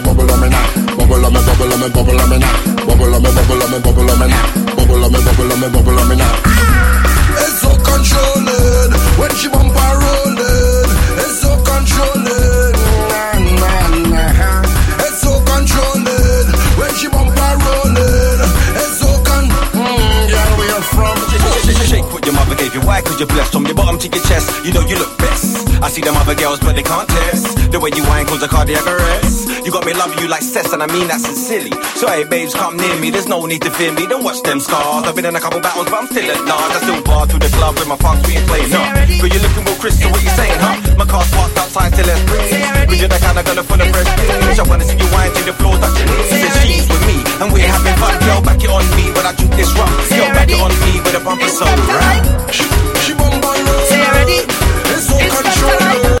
bubble, bubble, bubble, bubble, bubble, bubble, bubble, bubble, bubble, bubble, Why? Cause you're blessed. From your bottom to your chest, you know you look best. I see them other girls, but they can't test. The way you whine cause a cardiac arrest. You got me loving you like cess, and I mean that sincerely. So hey, babes, come near me. There's no need to fear me. Don't watch them scars. I've been in a couple battles, but I'm still at large. I still bar through the club with my fox, we ain't playing no. But you're looking real crystal, what you saying, huh? My car's parked outside till it's breeze. Cause you're the kind of girl full of fresh things. I wanna see you whine to the floor, touch your knees. Says she's with me, and we're having fun. Girl, back it on me when I drink this rum. Girl, back it on me with a bumper so right.